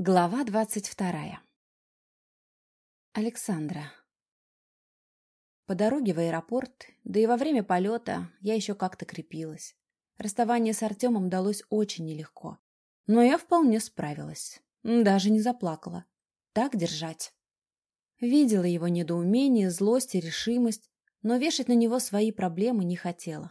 Глава двадцать вторая. Александра. По дороге в аэропорт, да и во время полета, я еще как-то крепилась. Расставание с Артемом далось очень нелегко. Но я вполне справилась. Даже не заплакала. Так держать. Видела его недоумение, злость и решимость, но вешать на него свои проблемы не хотела.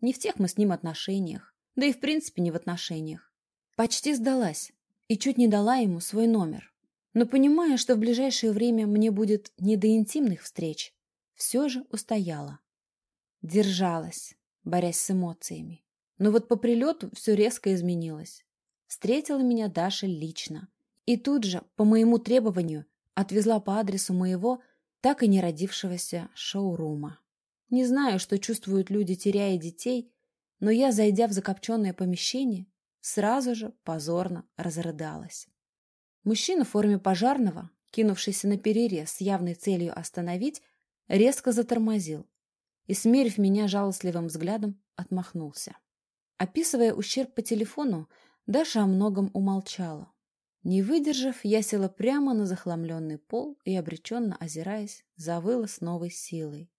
Не в тех мы с ним отношениях, да и в принципе не в отношениях. Почти сдалась и чуть не дала ему свой номер. Но понимая, что в ближайшее время мне будет не до интимных встреч, все же устояла. Держалась, борясь с эмоциями. Но вот по прилету все резко изменилось. Встретила меня Даша лично. И тут же, по моему требованию, отвезла по адресу моего, так и не родившегося шоурума. Не знаю, что чувствуют люди, теряя детей, но я, зайдя в закопченное помещение, сразу же позорно разрыдалась. Мужчина в форме пожарного, кинувшийся на перерез с явной целью остановить, резко затормозил и, смерив меня жалостливым взглядом, отмахнулся. Описывая ущерб по телефону, Даша о многом умолчала. Не выдержав, я села прямо на захламленный пол и, обреченно озираясь, завыла с новой силой.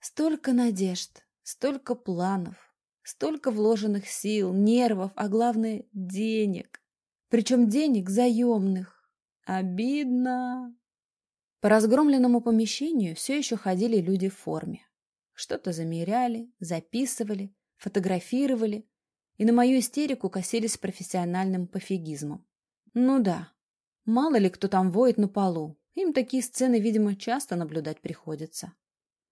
Столько надежд, столько планов, Столько вложенных сил, нервов, а главное – денег. Причем денег заемных. Обидно. По разгромленному помещению все еще ходили люди в форме. Что-то замеряли, записывали, фотографировали и на мою истерику косились профессиональным пофигизмом. Ну да, мало ли кто там воет на полу. Им такие сцены, видимо, часто наблюдать приходится.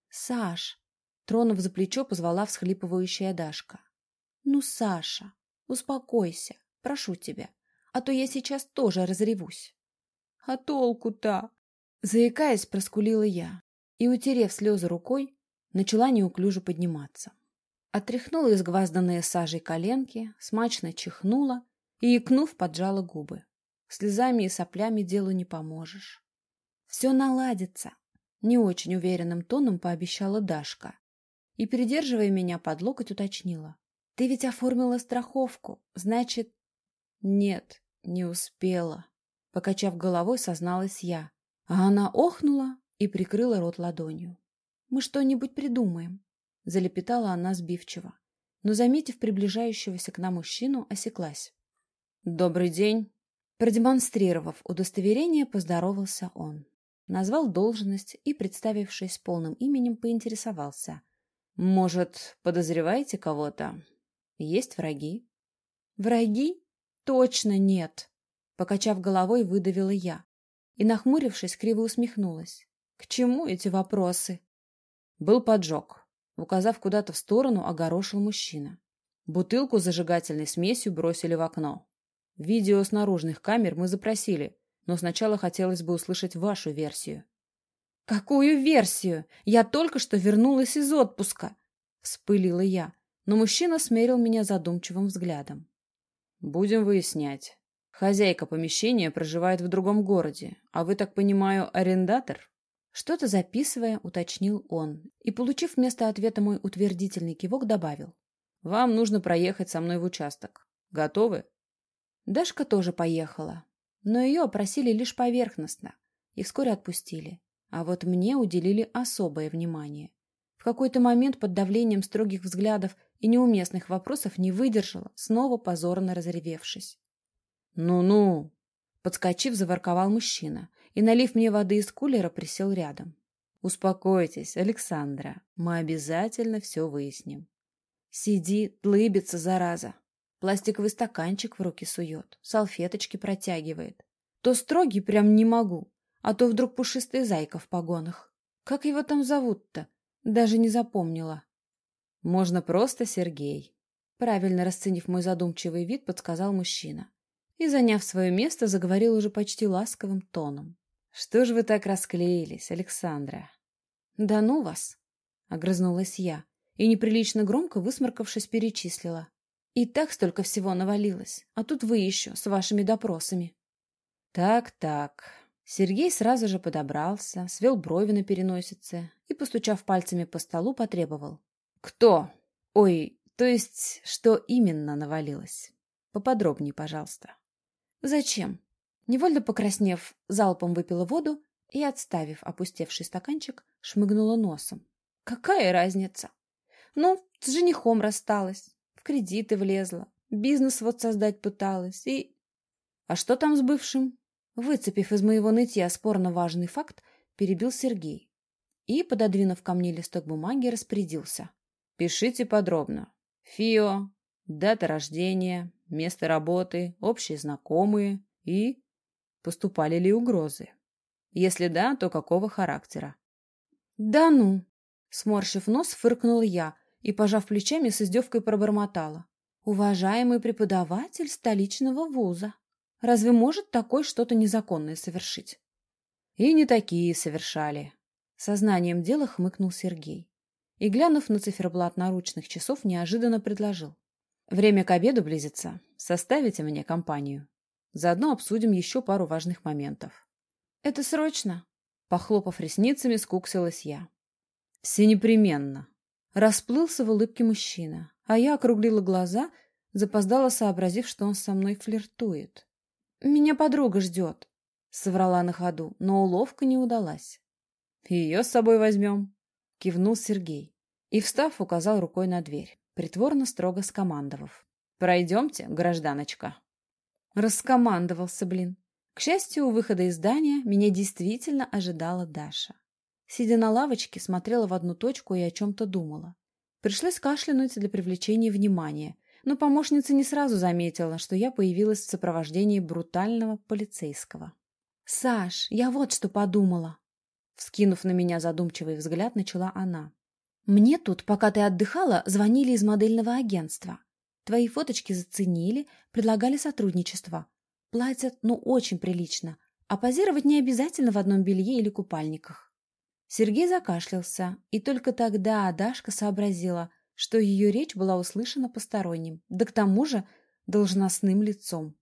«Саш, Тронув за плечо, позвала всхлипывающая Дашка. «Ну, Саша, успокойся, прошу тебя, а то я сейчас тоже разревусь». «А толку-то?» Заикаясь, проскулила я и, утерев слезы рукой, начала неуклюже подниматься. Отряхнула изгвазданные сажей коленки, смачно чихнула и, икнув, поджала губы. Слезами и соплями делу не поможешь. «Все наладится», — не очень уверенным тоном пообещала Дашка и, придерживая меня под локоть, уточнила. «Ты ведь оформила страховку, значит...» «Нет, не успела», — покачав головой, созналась я. А она охнула и прикрыла рот ладонью. «Мы что-нибудь придумаем», — залепетала она сбивчиво, но, заметив приближающегося к нам мужчину, осеклась. «Добрый день!» Продемонстрировав удостоверение, поздоровался он. Назвал должность и, представившись полным именем, поинтересовался — может, подозреваете кого-то? Есть враги? Враги? Точно нет. Покачав головой, выдавила я. И, нахмурившись, криво усмехнулась. К чему эти вопросы? Был поджог. Указав куда-то в сторону, огорошил мужчина. Бутылку с зажигательной смесью бросили в окно. Видео с наружных камер мы запросили, но сначала хотелось бы услышать вашу версию. «Какую версию? Я только что вернулась из отпуска!» — вспылила я, но мужчина смерил меня задумчивым взглядом. «Будем выяснять. Хозяйка помещения проживает в другом городе, а вы, так понимаю, арендатор?» Что-то записывая, уточнил он и, получив вместо ответа мой утвердительный кивок, добавил. «Вам нужно проехать со мной в участок. Готовы?» Дашка тоже поехала, но ее опросили лишь поверхностно и вскоре отпустили. А вот мне уделили особое внимание. В какой-то момент под давлением строгих взглядов и неуместных вопросов не выдержала, снова позорно разревевшись. «Ну-ну!» Подскочив, заворковал мужчина и, налив мне воды из кулера, присел рядом. «Успокойтесь, Александра, мы обязательно все выясним». Сидит, лыбится, зараза. Пластиковый стаканчик в руки сует, салфеточки протягивает. То строгий прям не могу, а то вдруг пушистый зайка в погонах. Как его там зовут-то? Даже не запомнила. Можно просто Сергей. Правильно расценив мой задумчивый вид, подсказал мужчина. И, заняв свое место, заговорил уже почти ласковым тоном. «Что ж вы так расклеились, Александра?» «Да ну вас!» — огрызнулась я и, неприлично громко высморкавшись, перечислила. «И так столько всего навалилось, а тут вы еще с вашими допросами». «Так-так», Сергей сразу же подобрался, свел брови на переносице и, постучав пальцами по столу, потребовал. «Кто? Ой, то есть, что именно навалилось? Поподробнее, пожалуйста». «Зачем?» Невольно покраснев, залпом выпила воду и, отставив опустевший стаканчик, шмыгнула носом. Какая разница? Ну, с женихом рассталась, в кредиты влезла, бизнес вот создать пыталась и... А что там с бывшим? Выцепив из моего нытья спорно важный факт, перебил Сергей и, пододвинув ко мне листок бумаги, распорядился. Пишите подробно. ФИО, дата рождения, место работы, общие знакомые и... Поступали ли угрозы? Если да, то какого характера? Да ну! Сморщив нос, фыркнула я и, пожав плечами, с издевкой пробормотала. Уважаемый преподаватель столичного вуза. Разве может такой что-то незаконное совершить? И не такие совершали. Сознанием дела хмыкнул Сергей. И, глянув на циферблат наручных часов, неожиданно предложил. Время к обеду близится. Составите мне компанию. Заодно обсудим еще пару важных моментов. Это срочно? Похлопав ресницами, скуксилась я. Все непременно. Расплылся в улыбке мужчина, а я округлила глаза, запоздала, сообразив, что он со мной флиртует. «Меня подруга ждет», — соврала на ходу, но уловка не удалась. «Ее с собой возьмем», — кивнул Сергей и, встав, указал рукой на дверь притворно строго скомандовав. «Пройдемте, гражданочка». Раскомандовался, блин. К счастью, у выхода из здания меня действительно ожидала Даша. Сидя на лавочке, смотрела в одну точку и о чем-то думала. Пришлось кашлянуть для привлечения внимания, но помощница не сразу заметила, что я появилась в сопровождении брутального полицейского. «Саш, я вот что подумала!» Вскинув на меня задумчивый взгляд, начала она. Мне тут, пока ты отдыхала, звонили из модельного агентства. Твои фоточки заценили, предлагали сотрудничество. Платят, ну, очень прилично. А позировать не обязательно в одном белье или купальниках. Сергей закашлялся, и только тогда Дашка сообразила, что ее речь была услышана посторонним, да к тому же должностным лицом.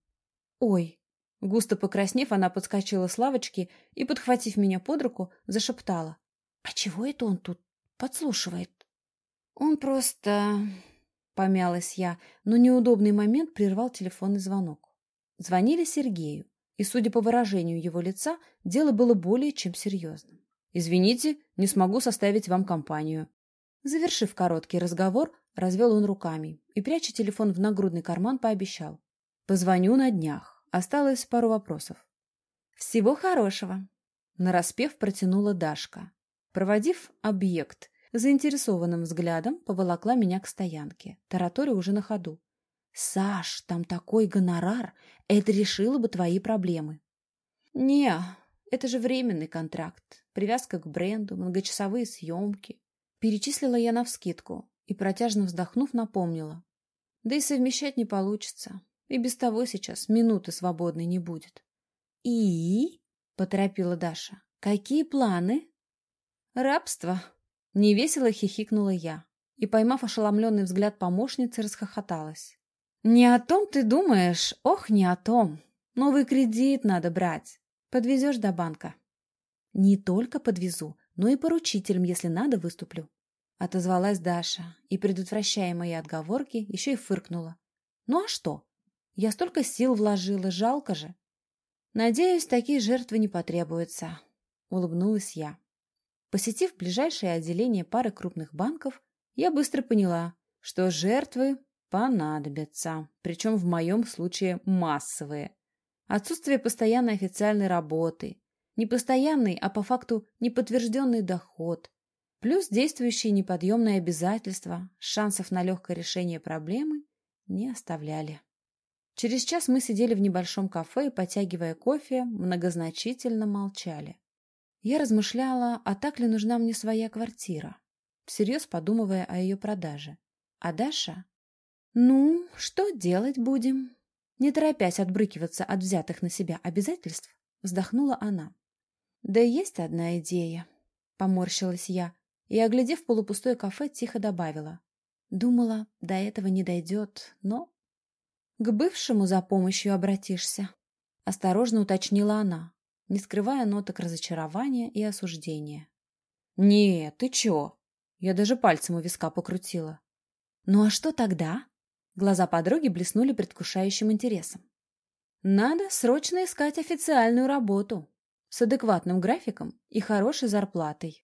«Ой!» Густо покраснев, она подскочила с лавочки и, подхватив меня под руку, зашептала. «А чего это он тут Подслушивает. Он просто... Помялась я, но неудобный момент прервал телефонный звонок. Звонили Сергею, и, судя по выражению его лица, дело было более чем серьезным. «Извините, не смогу составить вам компанию». Завершив короткий разговор, развел он руками и, пряча телефон в нагрудный карман, пообещал. «Позвоню на днях. Осталось пару вопросов». «Всего хорошего!» Нараспев протянула Дашка, Проводив объект заинтересованным взглядом, поволокла меня к стоянке, тараторя уже на ходу. «Саш, там такой гонорар! Это решило бы твои проблемы!» «Не, это же временный контракт, привязка к бренду, многочасовые съемки». Перечислила я навскидку и, протяжно вздохнув, напомнила. «Да и совмещать не получится. И без того сейчас минуты свободной не будет». «И?» — поторопила Даша. «Какие планы?» «Рабство!» — невесело хихикнула я и, поймав ошеломленный взгляд помощницы, расхохоталась. «Не о том ты думаешь? Ох, не о том! Новый кредит надо брать. Подвезешь до банка». «Не только подвезу, но и поручителем, если надо, выступлю», — отозвалась Даша и, предотвращая мои отговорки, еще и фыркнула. «Ну а что? Я столько сил вложила, жалко же». «Надеюсь, такие жертвы не потребуются», — улыбнулась я. Посетив ближайшее отделение пары крупных банков, я быстро поняла, что жертвы понадобятся, причем в моем случае массовые. Отсутствие постоянной официальной работы, не постоянный, а по факту неподтвержденный доход, плюс действующие неподъемные обязательства, шансов на легкое решение проблемы не оставляли. Через час мы сидели в небольшом кафе и, потягивая кофе, многозначительно молчали. Я размышляла, а так ли нужна мне своя квартира, всерьез подумывая о ее продаже. А Даша? Ну, что делать будем? Не торопясь отбрыкиваться от взятых на себя обязательств, вздохнула она. Да есть одна идея, поморщилась я и, оглядев полупустое кафе, тихо добавила. Думала, до этого не дойдет, но... К бывшему за помощью обратишься, осторожно уточнила она, не скрывая ноток разочарования и осуждения. «Не, ты чё?» Я даже пальцем у виска покрутила. «Ну а что тогда?» Глаза подруги блеснули предвкушающим интересом. Надо срочно искать официальную работу с адекватным графиком и хорошей зарплатой.